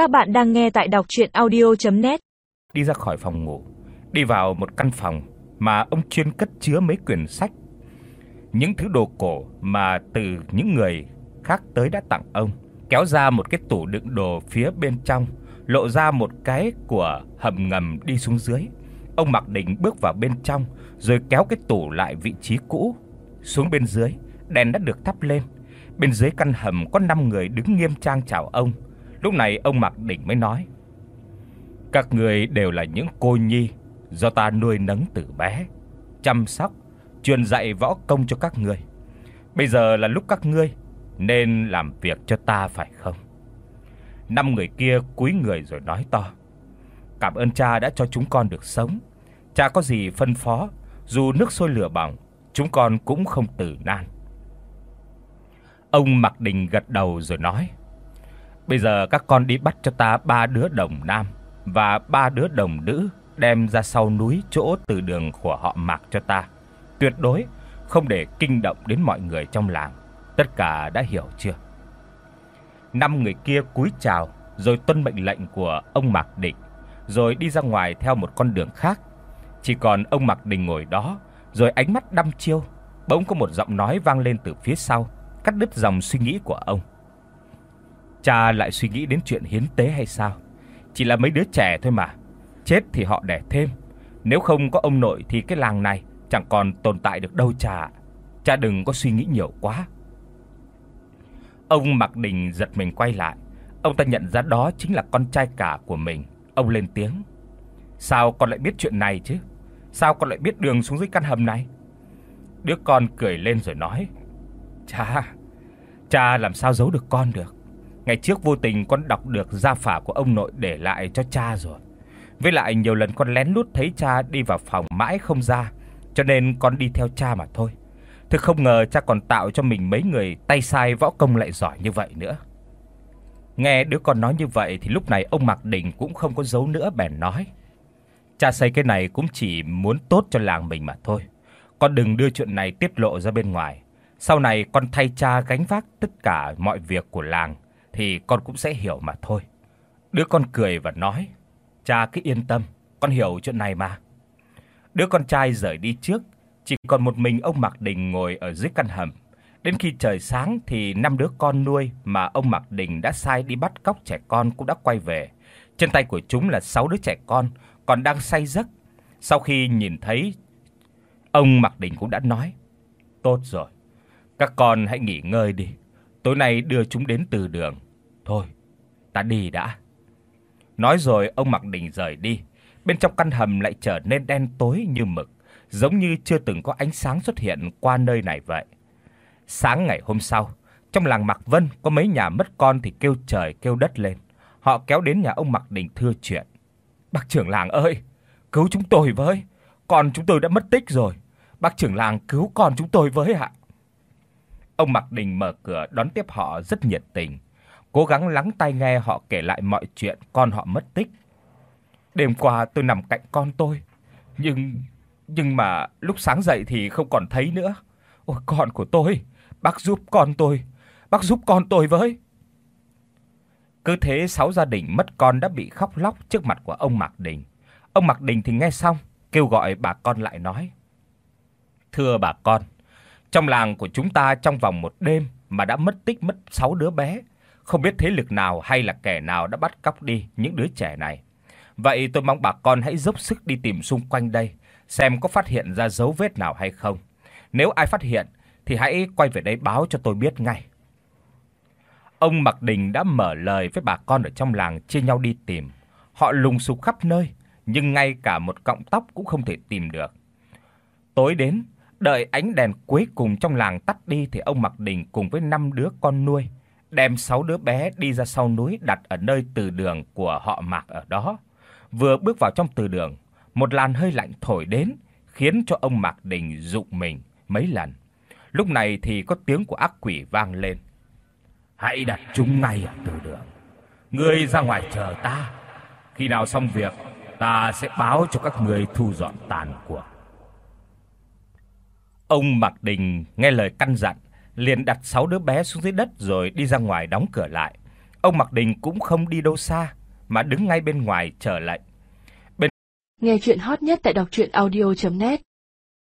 Các bạn đang nghe tại đọc audio net Đi ra khỏi phòng ngủ, đi vào một căn phòng mà ông chuyên cất chứa mấy quyển sách. Những thứ đồ cổ mà từ những người khác tới đã tặng ông, kéo ra một cái tủ đựng đồ phía bên trong, lộ ra một cái của hầm ngầm đi xuống dưới. Ông Mặc Định bước vào bên trong rồi kéo cái tủ lại vị trí cũ. Xuống bên dưới, đèn đã được thắp lên. Bên dưới căn hầm có 5 người đứng nghiêm trang chào ông. Lúc này ông Mặc Đỉnh mới nói: "Các người đều là những cô nhi do ta nuôi nấng từ bé, chăm sóc, truyền dạy võ công cho các ngươi. Bây giờ là lúc các ngươi nên làm việc cho ta phải không?" Năm người kia cúi người rồi nói to: "Cảm ơn cha đã cho chúng con được sống. Cha có gì phân phó, dù nước sôi lửa bỏng, chúng con cũng không từ nan." Ông Mặc Đình gật đầu rồi nói: "Bây giờ các con đi bắt cho ta ba đứa đồng nam và ba đứa đồng nữ đem ra sau núi chỗ từ đường của họ Mạc cho ta. Tuyệt đối không để kinh động đến mọi người trong làng. Tất cả đã hiểu chưa?" Năm người kia cúi chào rồi tuân mệnh lệnh của ông Mạc Định, rồi đi ra ngoài theo một con đường khác. Chỉ còn ông Mạc Đình ngồi đó, rồi ánh mắt đăm chiêu, bỗng có một giọng nói vang lên từ phía sau cắt đứt dòng suy nghĩ của ông. Cha lại suy nghĩ đến chuyện hiến tế hay sao? Chỉ là mấy đứa trẻ thôi mà, chết thì họ đẻ thêm, nếu không có ông nội thì cái làng này chẳng còn tồn tại được đâu cha. Cha đừng có suy nghĩ nhiều quá. Ông Mạc Đình giật mình quay lại, ông ta nhận ra đó chính là con trai cả của mình. Ông lên tiếng: "Sao con lại biết chuyện này chứ? Sao con lại biết đường xuống dưới căn hầm này?" Đứa con cười lên rồi nói: Cha, cha làm sao giấu được con được. Ngày trước vô tình con đọc được gia phả của ông nội để lại cho cha rồi. Với lại nhiều lần con lén lút thấy cha đi vào phòng mãi không ra, cho nên con đi theo cha mà thôi. Thực không ngờ cha còn tạo cho mình mấy người tay sai võ công lại giỏi như vậy nữa. Nghe đứa con nói như vậy thì lúc này ông Mạc Đình cũng không có giấu nữa bèn nói: "Cha xây cái này cũng chỉ muốn tốt cho làng mình mà thôi. Con đừng đưa chuyện này tiết lộ ra bên ngoài. Sau này con thay cha gánh vác tất cả mọi việc của làng thì con cũng sẽ hiểu mà thôi." Đứa con cười và nói: "Cha cứ yên tâm, con hiểu chuyện này mà." Đứa con trai rời đi trước, chỉ còn một mình ông Mạc Đình ngồi ở dưới căn hầm. Đến khi trời sáng thì năm đứa con nuôi mà ông Mạc Đình đã sai đi bắt cóc trẻ con cũng đã quay về. Trên tay của chúng là sáu đứa trẻ con còn đang say giấc. Sau khi nhìn thấy ông Mạc Đình cũng đã nói: "Tốt rồi, các con hãy nghỉ ngơi đi. Tối nay đưa chúng đến từ đường. Thôi, ta đi đã." Nói rồi ông Mạc Đình rời đi. Bên trong căn hầm lại trở nên đen tối như mực, giống như chưa từng có ánh sáng xuất hiện qua nơi này vậy. Sáng ngày hôm sau, trong làng Mạc Vân có mấy nhà mất con thì kêu trời kêu đất lên. Họ kéo đến nhà ông Mạc Đình thưa chuyện. "Bác trưởng làng ơi, cứu chúng tôi với, con chúng tôi đã mất tích rồi. Bác trưởng làng cứu con chúng tôi với ạ." Ông Mạc Đình mở cửa đón tiếp họ rất nhiệt tình, cố gắng lắng tai nghe họ kể lại mọi chuyện con họ mất tích. Đêm qua tôi nằm cạnh con tôi, nhưng nhưng mà lúc sáng dậy thì không còn thấy nữa. Ôi con của tôi, bác giúp con tôi, bác giúp con tôi với. Cứ thế sáu gia đình mất con đã bị khóc lóc trước mặt của ông Mạc Đình. Ông Mạc Đình thì nghe xong, kêu gọi bà con lại nói: "Thưa bà con, trong làng của chúng ta trong vòng một đêm mà đã mất tích mất 6 đứa bé, không biết thế lực nào hay là kẻ nào đã bắt cóc đi những đứa trẻ này. Vậy tôi mong bà con hãy dốc sức đi tìm xung quanh đây, xem có phát hiện ra dấu vết nào hay không. Nếu ai phát hiện thì hãy quay về đây báo cho tôi biết ngay." Ông Mạc Đình đã mở lời với bà con ở trong làng chia nhau đi tìm. Họ lùng sục khắp nơi, nhưng ngay cả một cọng tóc cũng không thể tìm được. Tối đến, đợi ánh đèn cuối cùng trong làng tắt đi thì ông mặc Đình cùng với năm đứa con nuôi đem sáu đứa bé đi ra sau núi đặt ở nơi từ đường của họ Mạc ở đó. Vừa bước vào trong từ đường, một làn hơi lạnh thổi đến, khiến cho ông Mạc Đình rụng mình mấy lần. Lúc này thì có tiếng của ác quỷ vang lên. Hãy đặt chúng ngay ở từ đường. Ngươi ra ngoài chờ ta. Khi nào xong việc, ta sẽ báo cho các ngươi thu dọn tàn của. Ông Mạc Đình nghe lời căn dặn, liền đặt sáu đứa bé xuống dưới đất rồi đi ra ngoài đóng cửa lại. Ông Mạc Đình cũng không đi đâu xa mà đứng ngay bên ngoài chờ lệnh. Bên... Nghe truyện hot nhất tại đọc audio net